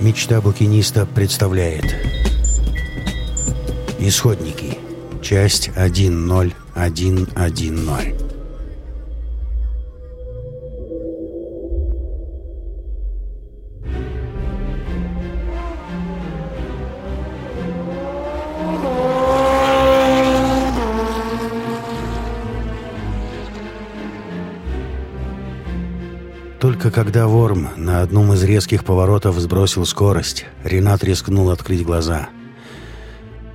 Мечта букиниста представляет Исходники. Часть 10110. Только когда Ворм на одном из резких поворотов сбросил скорость, Ренат рискнул открыть глаза.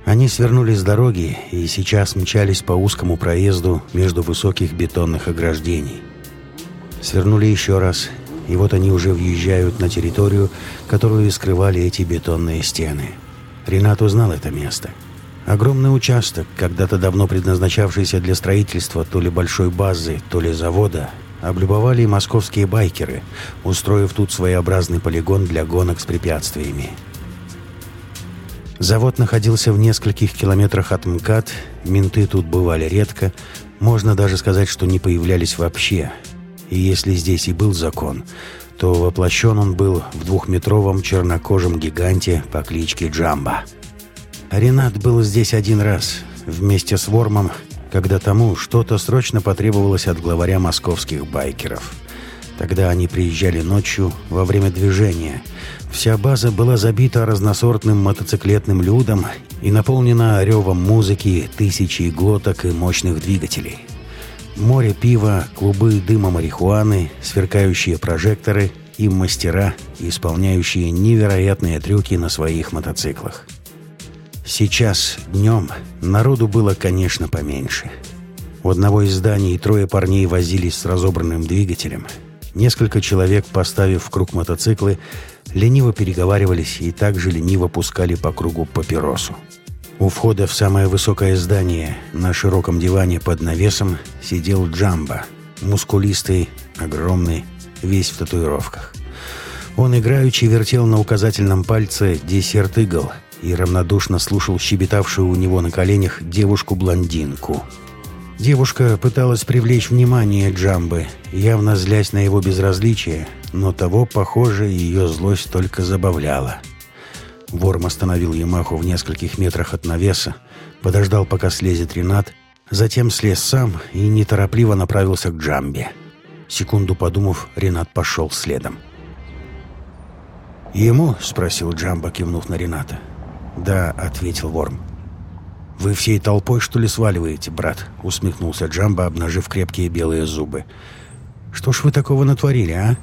Они свернули с дороги и сейчас мчались по узкому проезду между высоких бетонных ограждений. Свернули еще раз, и вот они уже въезжают на территорию, которую скрывали эти бетонные стены. Ренат узнал это место. Огромный участок, когда-то давно предназначавшийся для строительства то ли большой базы, то ли завода, облюбовали московские байкеры, устроив тут своеобразный полигон для гонок с препятствиями. Завод находился в нескольких километрах от МКАД, менты тут бывали редко, можно даже сказать, что не появлялись вообще. И если здесь и был закон, то воплощен он был в двухметровом чернокожем гиганте по кличке Джамба. Ренат был здесь один раз, вместе с Вормом когда тому что-то срочно потребовалось от главаря московских байкеров. Тогда они приезжали ночью во время движения. Вся база была забита разносортным мотоциклетным людом и наполнена ревом музыки, тысячи глоток и мощных двигателей. Море пива, клубы дыма марихуаны, сверкающие прожекторы и мастера, исполняющие невероятные трюки на своих мотоциклах. Сейчас, днем, народу было, конечно, поменьше. У одного из зданий трое парней возились с разобранным двигателем. Несколько человек, поставив в круг мотоциклы, лениво переговаривались и также лениво пускали по кругу папиросу. У входа в самое высокое здание на широком диване под навесом сидел Джамба, мускулистый, огромный, весь в татуировках. Он играючи вертел на указательном пальце десерт игл – и равнодушно слушал щебетавшую у него на коленях девушку-блондинку. Девушка пыталась привлечь внимание Джамбы, явно злясь на его безразличие, но того, похоже, ее злость только забавляла. Ворм остановил Ямаху в нескольких метрах от навеса, подождал, пока слезет Ренат, затем слез сам и неторопливо направился к Джамбе. Секунду подумав, Ренат пошел следом. «Ему?» — спросил Джамба, кивнув на Рената. «Да», — ответил Ворм. «Вы всей толпой, что ли, сваливаете, брат?» — усмехнулся Джамба, обнажив крепкие белые зубы. «Что ж вы такого натворили, а?»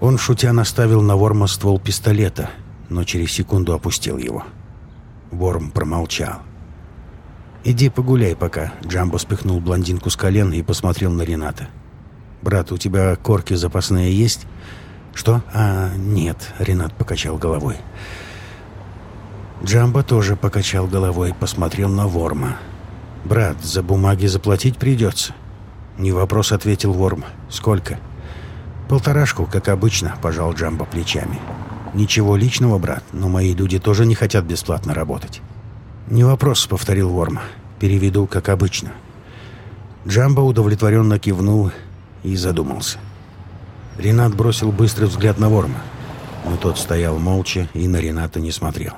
Он, шутя, наставил на Ворма ствол пистолета, но через секунду опустил его. Ворм промолчал. «Иди погуляй пока», — Джамбо спихнул блондинку с колен и посмотрел на Рената. «Брат, у тебя корки запасные есть?» «Что?» «А, нет», — Ренат покачал головой. «Ренат» Джамбо тоже покачал головой, посмотрел на Ворма. «Брат, за бумаги заплатить придется». «Не вопрос», — ответил Ворм. «Сколько?» «Полторашку, как обычно», — пожал Джамбо плечами. «Ничего личного, брат, но мои люди тоже не хотят бесплатно работать». «Не вопрос», — повторил Ворм. «Переведу, как обычно». Джамбо удовлетворенно кивнул и задумался. Ренат бросил быстрый взгляд на Ворма, но тот стоял молча и на Рената не смотрел.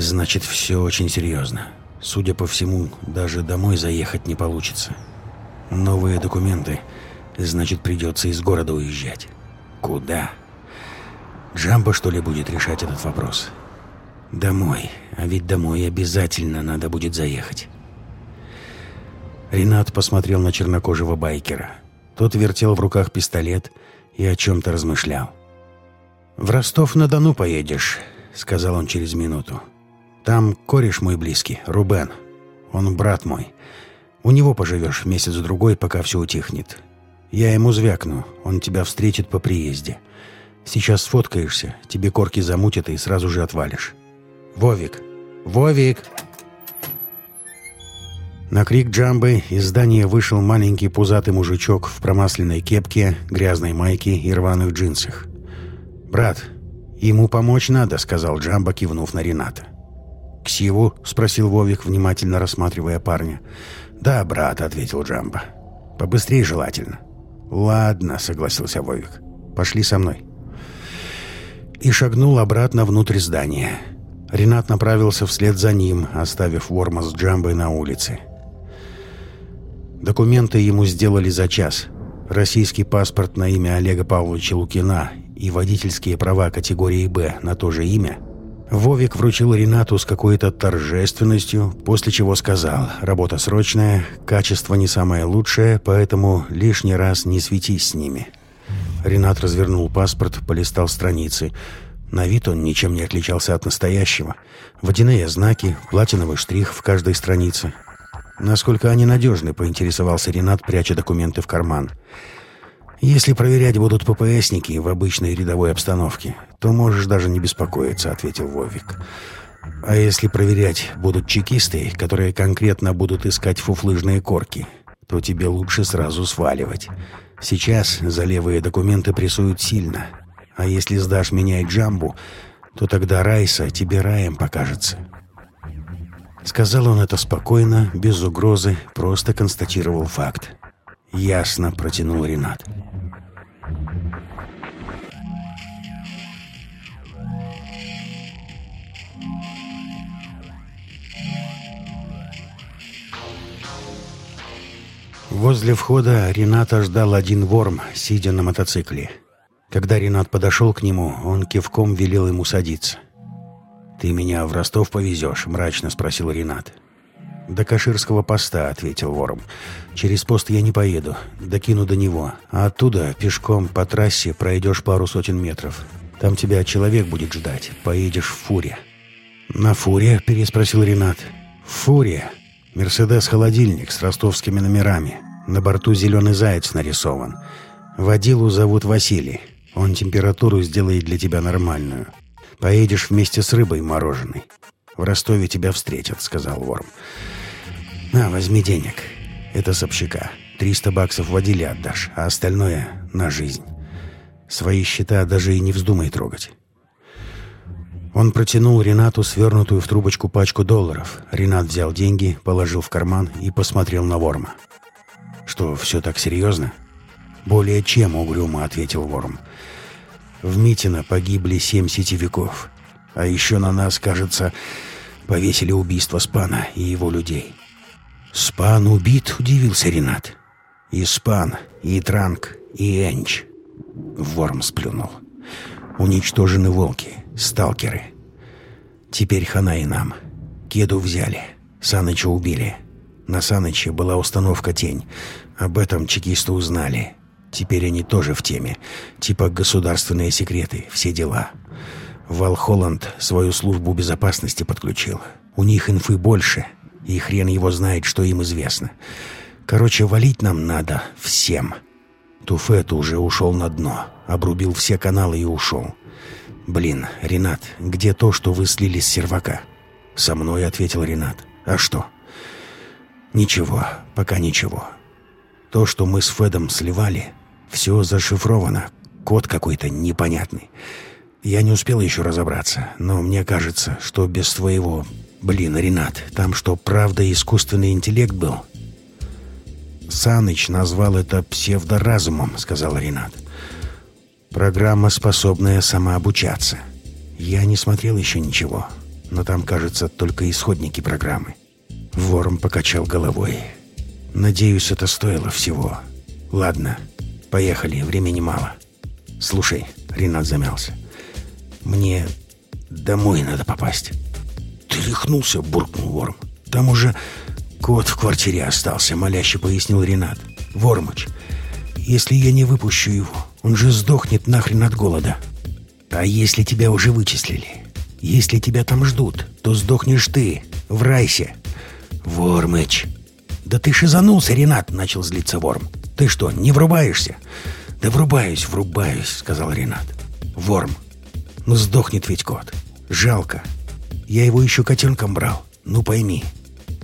Значит, все очень серьезно. Судя по всему, даже домой заехать не получится. Новые документы. Значит, придется из города уезжать. Куда? Джамбо, что ли, будет решать этот вопрос? Домой. А ведь домой обязательно надо будет заехать. Ренат посмотрел на чернокожего байкера. Тот вертел в руках пистолет и о чем-то размышлял. «В Ростов-на-Дону поедешь», — сказал он через минуту. Там кореш мой близкий, Рубен. Он брат мой. У него поживешь месяц-другой, пока все утихнет. Я ему звякну, он тебя встретит по приезде. Сейчас сфоткаешься, тебе корки замутят и сразу же отвалишь. Вовик! Вовик!» На крик Джамбы из здания вышел маленький пузатый мужичок в промасленной кепке, грязной майке и рваных джинсах. «Брат, ему помочь надо», — сказал Джамба, кивнув на Рената. «Ксиву?» — спросил Вовик, внимательно рассматривая парня. «Да, брат», — ответил Джамба. «Побыстрее желательно». «Ладно», — согласился Вовик. «Пошли со мной». и шагнул обратно внутрь здания. Ренат направился вслед за ним, оставив Ворма с Джамбой на улице. Документы ему сделали за час. Российский паспорт на имя Олега Павловича Лукина и водительские права категории «Б» на то же имя Вовик вручил Ренату с какой-то торжественностью, после чего сказал «Работа срочная, качество не самое лучшее, поэтому лишний раз не светись с ними». Ренат развернул паспорт, полистал страницы. На вид он ничем не отличался от настоящего. Водяные знаки, платиновый штрих в каждой странице. Насколько они надежны, поинтересовался Ренат, пряча документы в карман. «Если проверять будут ППСники в обычной рядовой обстановке, то можешь даже не беспокоиться», — ответил Вовик. «А если проверять будут чекисты, которые конкретно будут искать фуфлыжные корки, то тебе лучше сразу сваливать. Сейчас за левые документы прессуют сильно. А если сдашь меня и Джамбу, то тогда Райса тебе раем покажется». Сказал он это спокойно, без угрозы, просто констатировал факт. «Ясно», — протянул Ренат. Возле входа Рената ждал один ворм, сидя на мотоцикле. Когда Ренат подошел к нему, он кивком велел ему садиться. «Ты меня в Ростов повезешь?» — мрачно спросил Ренат. «До Каширского поста», — ответил Вором. «Через пост я не поеду. Докину до него. А оттуда пешком по трассе пройдешь пару сотен метров. Там тебя человек будет ждать. Поедешь в фуре». «На фуре?» — переспросил Ренат. «В фуре. Мерседес-холодильник с ростовскими номерами. На борту зеленый заяц нарисован. Водилу зовут Василий. Он температуру сделает для тебя нормальную. Поедешь вместе с рыбой мороженой. В Ростове тебя встретят», — сказал Ворм. «На, возьми денег. Это с общака. Триста баксов водили отдашь, а остальное — на жизнь. Свои счета даже и не вздумай трогать». Он протянул Ренату свернутую в трубочку пачку долларов. Ренат взял деньги, положил в карман и посмотрел на Ворма. «Что, все так серьезно?» «Более чем, угрюмо», — ответил Ворм. «В Митино погибли семь сетевиков. А еще на нас, кажется, повесили убийство Спана и его людей. «Спан убит?» — удивился Ренат. «И Спан, и Транк, и Энч». Ворм сплюнул. «Уничтожены волки, сталкеры. Теперь хана и нам. Кеду взяли, Саныча убили. На Саныче была установка «Тень». Об этом чекисты узнали. Теперь они тоже в теме. Типа государственные секреты, все дела». Вал Холланд свою службу безопасности подключил. У них инфы больше, и хрен его знает, что им известно. Короче, валить нам надо всем. Туфет уже ушел на дно, обрубил все каналы и ушел. «Блин, Ренат, где то, что вы слили с сервака?» «Со мной», — ответил Ренат. «А что?» «Ничего, пока ничего. То, что мы с Федом сливали, все зашифровано. Код какой-то непонятный. Я не успел еще разобраться, но мне кажется, что без твоего «Блин, Ренат, там что, правда искусственный интеллект был?» «Саныч назвал это псевдоразумом», — сказал Ренат. «Программа, способная самообучаться. Я не смотрел еще ничего, но там, кажется, только исходники программы». Вором покачал головой. «Надеюсь, это стоило всего. Ладно, поехали, времени мало. Слушай», — Ренат замялся, — «мне домой надо попасть». «Ты рехнулся?» — буркнул Ворм. «Там уже кот в квартире остался», — моляще пояснил Ренат. «Вормыч, если я не выпущу его, он же сдохнет нахрен от голода. А если тебя уже вычислили? Если тебя там ждут, то сдохнешь ты, в райсе». «Вормыч!» «Да ты шизанулся, Ренат!» — начал злиться Ворм. «Ты что, не врубаешься?» «Да врубаюсь, врубаюсь», — сказал Ренат. «Ворм, ну сдохнет ведь кот. Жалко. Я его еще котенком брал. Ну пойми,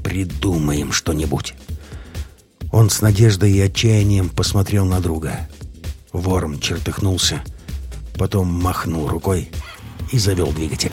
придумаем что-нибудь». Он с надеждой и отчаянием посмотрел на друга. Ворм чертыхнулся, потом махнул рукой и завел двигатель.